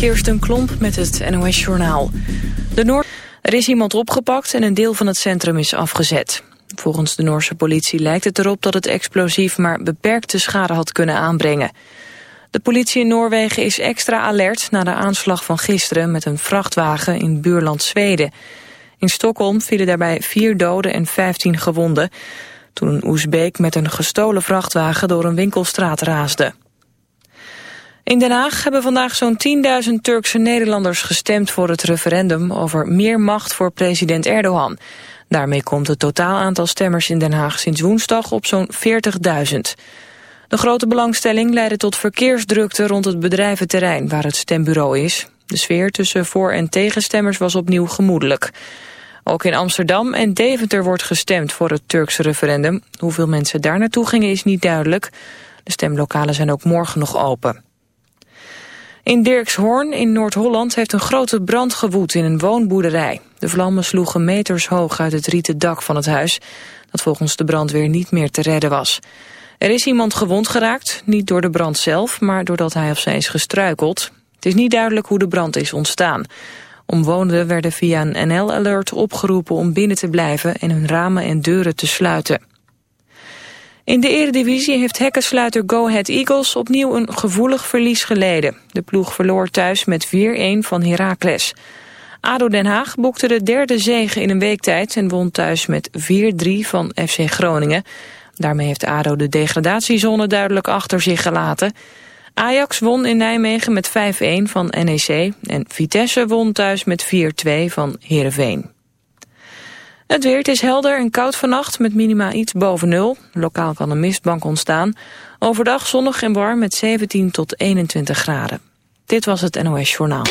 Kirsten Klomp met het NOS-journaal. De Noord... Er is iemand opgepakt en een deel van het centrum is afgezet. Volgens de Noorse politie lijkt het erop dat het explosief maar beperkte schade had kunnen aanbrengen. De politie in Noorwegen is extra alert na de aanslag van gisteren met een vrachtwagen in buurland Zweden. In Stockholm vielen daarbij vier doden en vijftien gewonden toen een Oezbeek met een gestolen vrachtwagen door een winkelstraat raasde. In Den Haag hebben vandaag zo'n 10.000 Turkse Nederlanders gestemd voor het referendum over meer macht voor president Erdogan. Daarmee komt het totaal aantal stemmers in Den Haag sinds woensdag op zo'n 40.000. De grote belangstelling leidde tot verkeersdrukte rond het bedrijventerrein waar het stembureau is. De sfeer tussen voor- en tegenstemmers was opnieuw gemoedelijk. Ook in Amsterdam en Deventer wordt gestemd voor het Turkse referendum. Hoeveel mensen daar naartoe gingen is niet duidelijk. De stemlokalen zijn ook morgen nog open. In Dirkshoorn in Noord-Holland heeft een grote brand gewoed in een woonboerderij. De vlammen sloegen meters hoog uit het rieten dak van het huis... dat volgens de brandweer niet meer te redden was. Er is iemand gewond geraakt, niet door de brand zelf... maar doordat hij of zij is gestruikeld. Het is niet duidelijk hoe de brand is ontstaan. Omwonenden werden via een NL-alert opgeroepen om binnen te blijven... en hun ramen en deuren te sluiten. In de eredivisie heeft hekkensluiter Go Ahead Eagles opnieuw een gevoelig verlies geleden. De ploeg verloor thuis met 4-1 van Heracles. ADO Den Haag boekte de derde zege in een week tijd en won thuis met 4-3 van FC Groningen. Daarmee heeft ADO de degradatiezone duidelijk achter zich gelaten. Ajax won in Nijmegen met 5-1 van NEC en Vitesse won thuis met 4-2 van Heerenveen. Het weer, het is helder en koud vannacht met minima iets boven nul. Lokaal kan een mistbank ontstaan. Overdag zonnig en warm met 17 tot 21 graden. Dit was het NOS Journaal.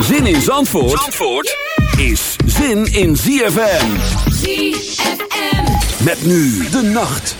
Zin in Zandvoort, Zandvoort is zin in ZFM. ZFM. Met nu de nacht.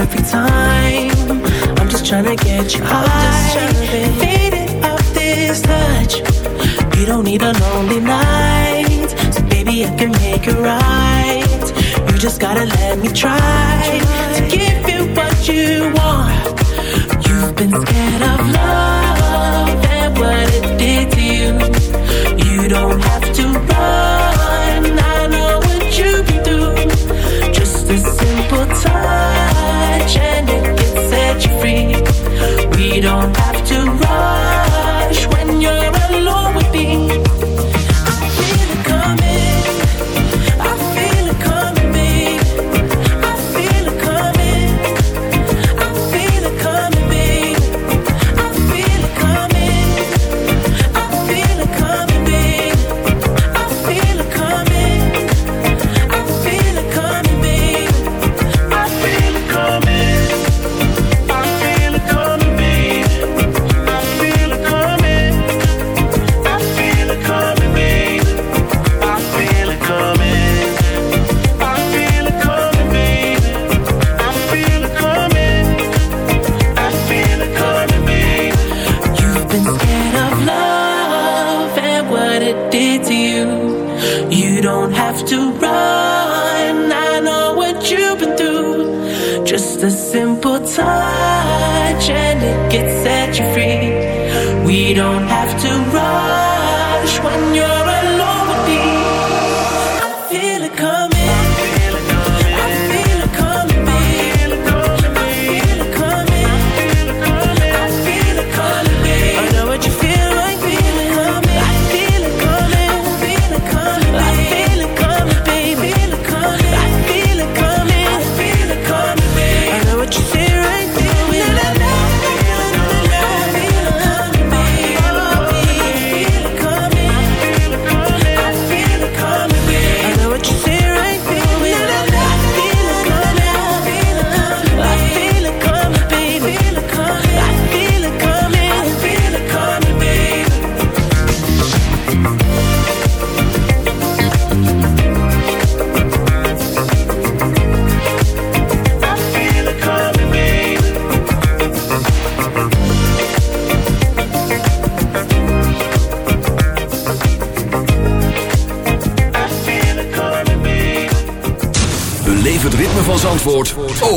every time. I'm just trying to get you high. Fade it up this touch. You don't need a lonely night. So baby, I can make it right. You just gotta let me try to give you what you want. You've been scared of love and what it did to you. You don't have to run. don't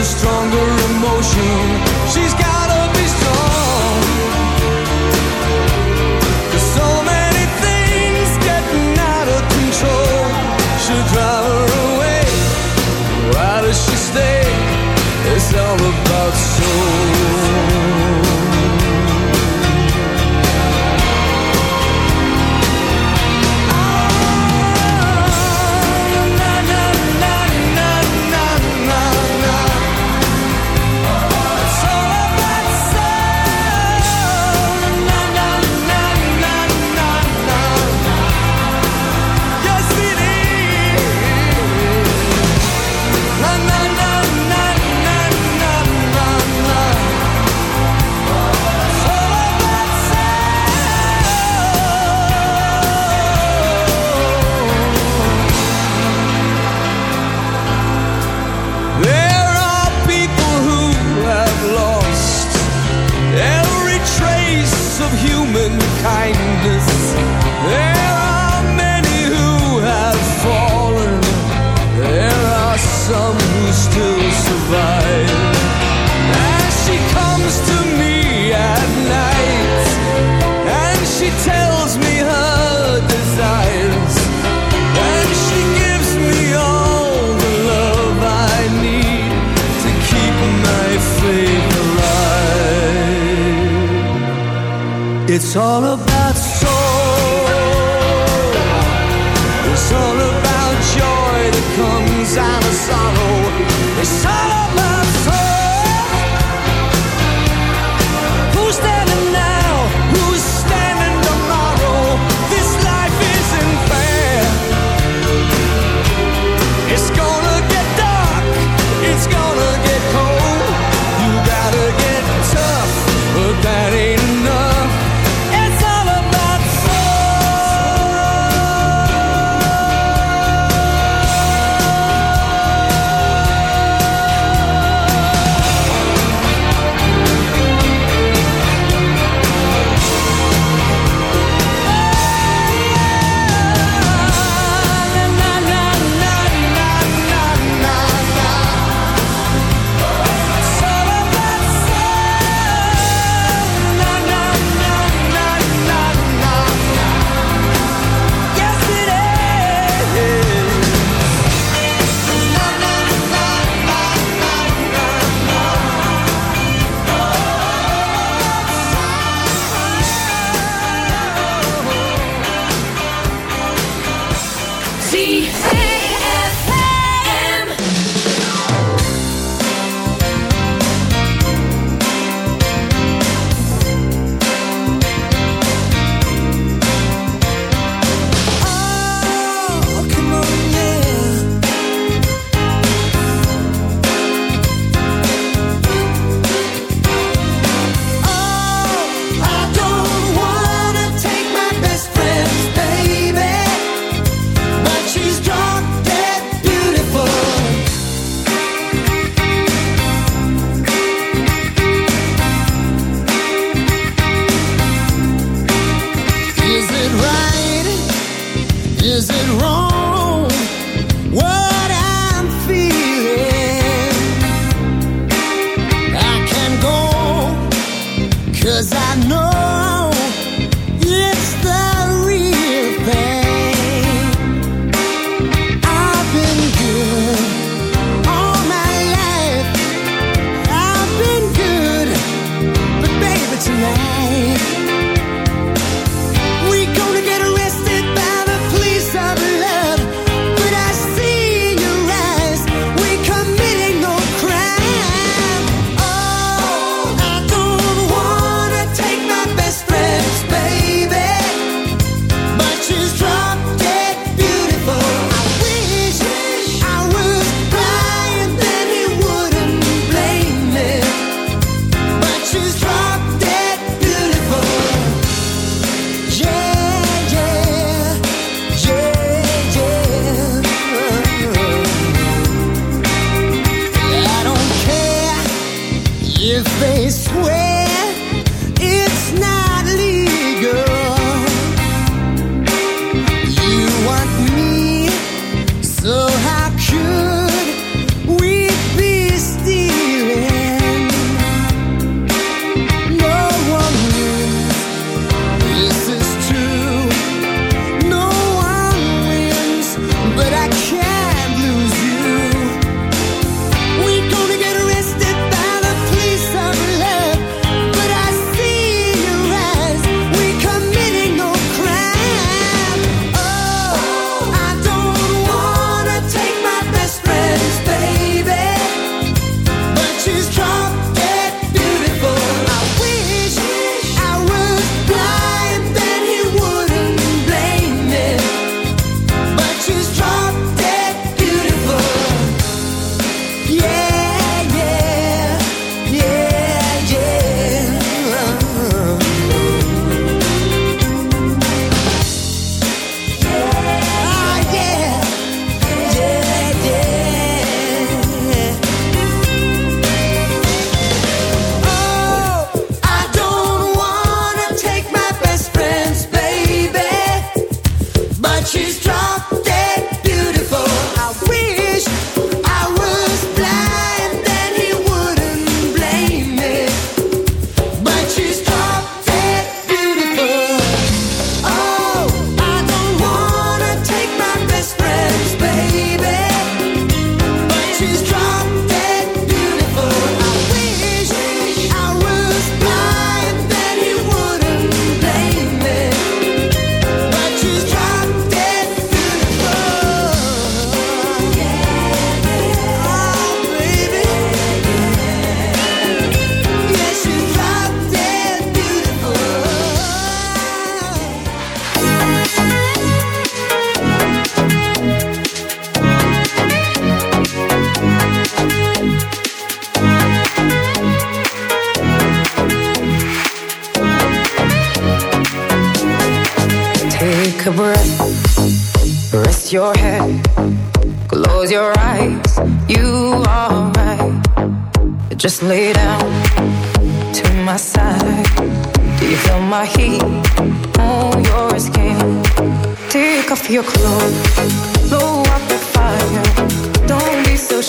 a stronger emotion. She's gotta be strong. Cause so many things getting out of control. She'll drive her away. Why does she stay? It's all about soul. It's all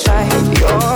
inside your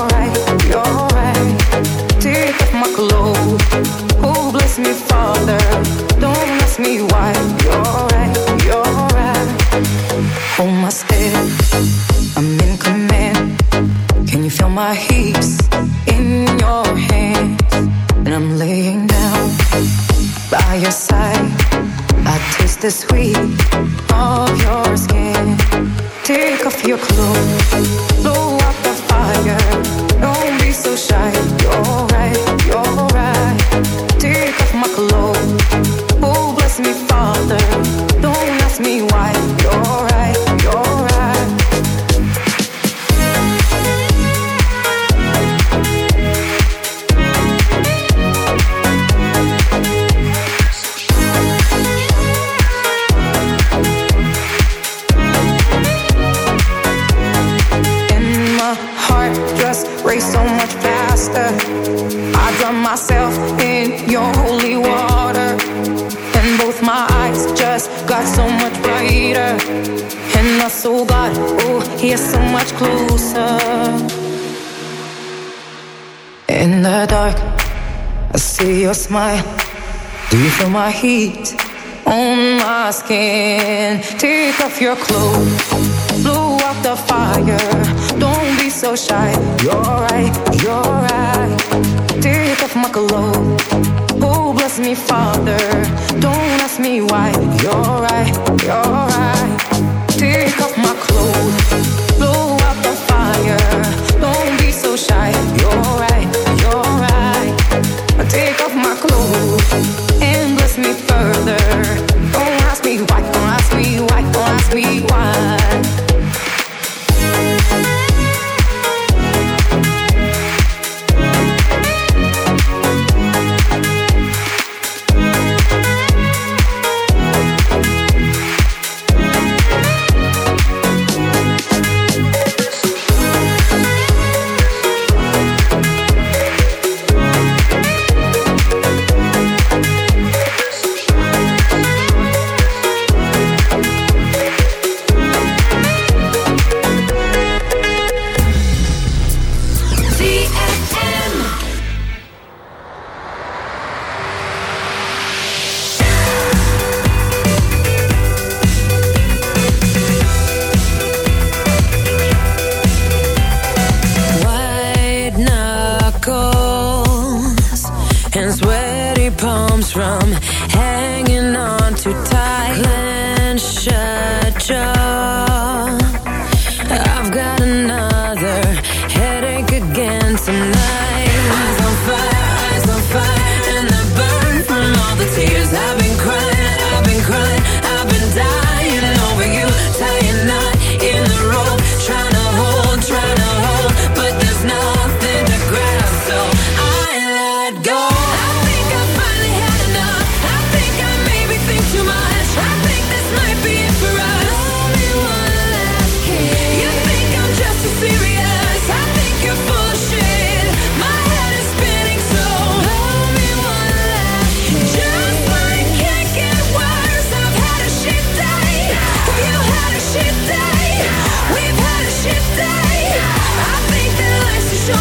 key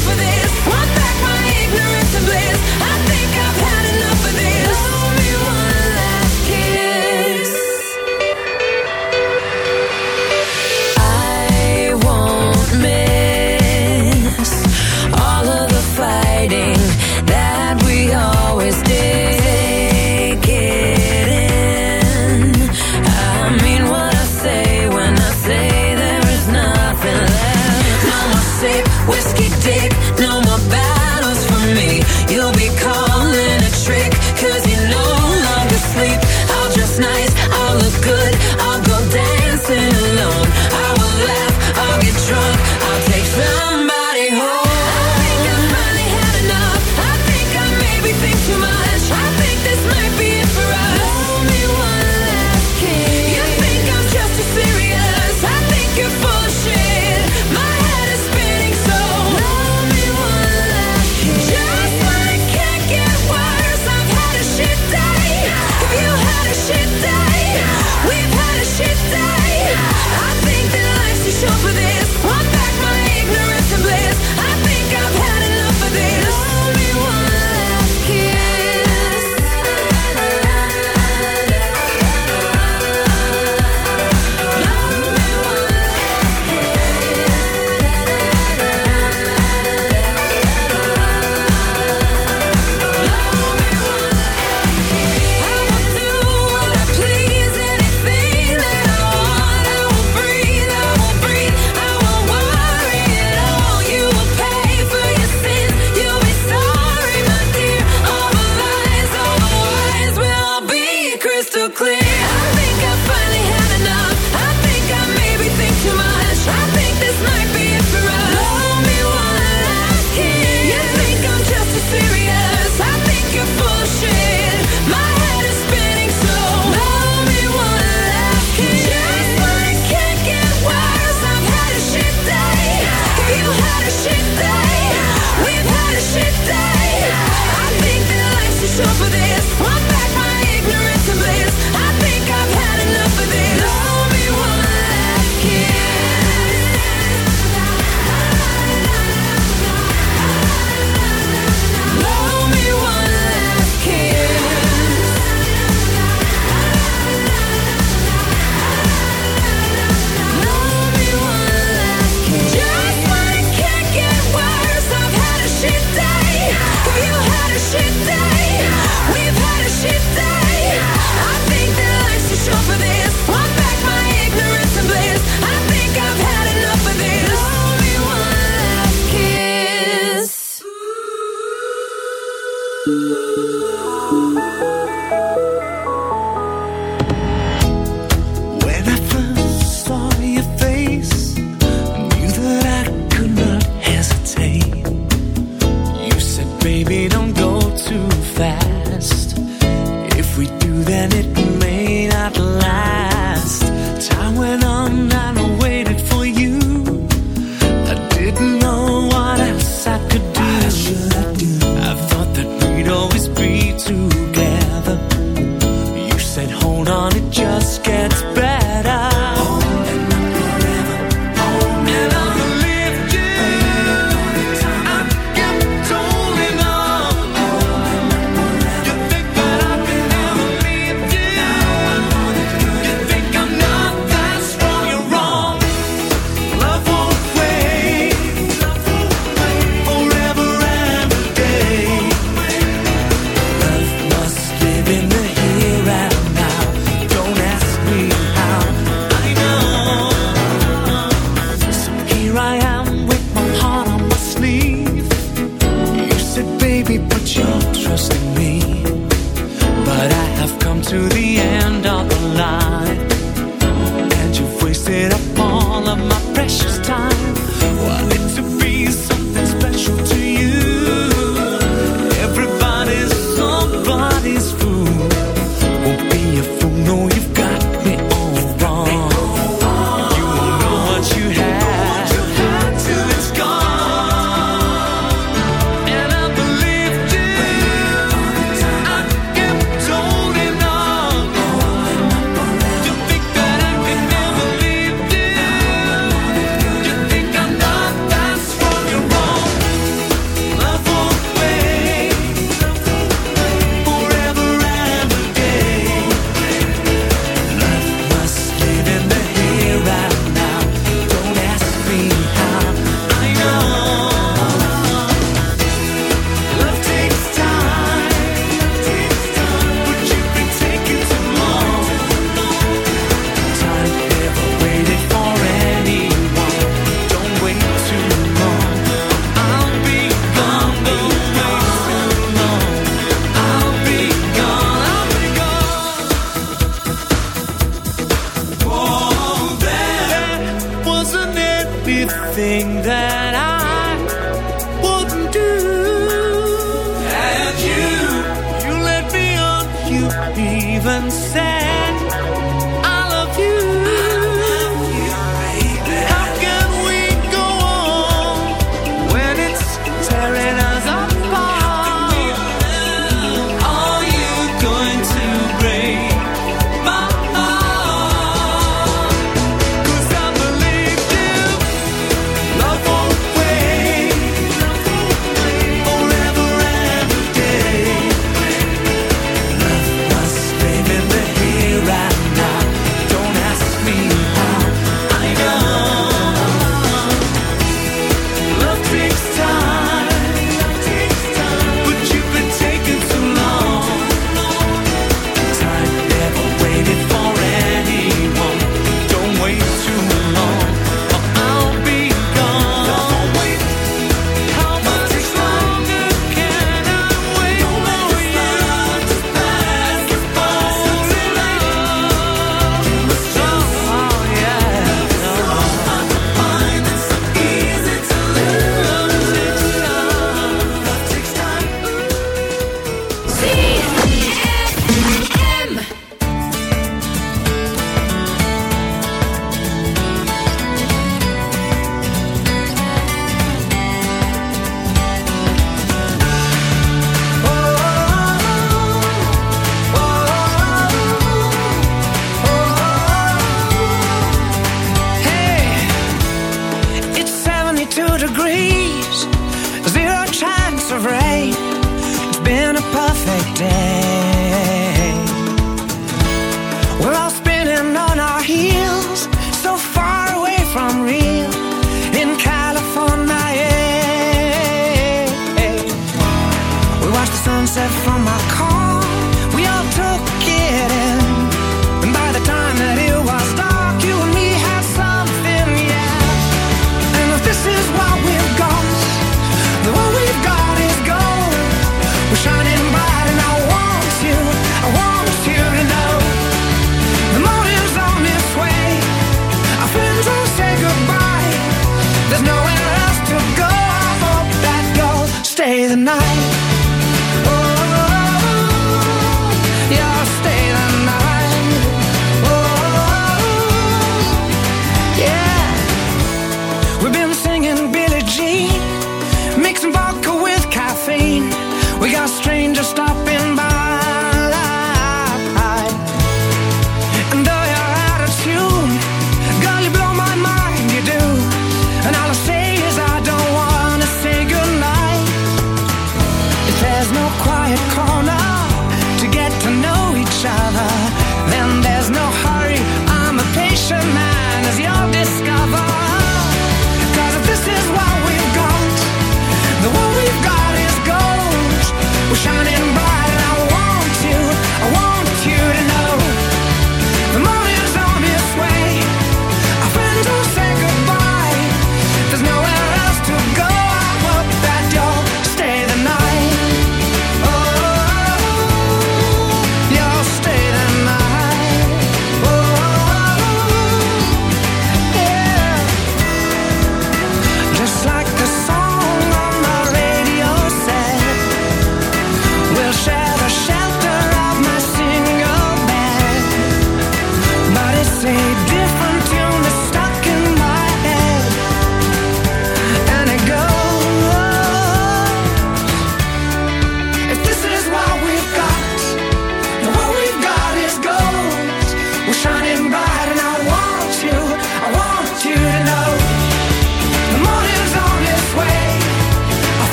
for this. say two degrees, zero chance of rain. It's been a perfect day. We're all spinning.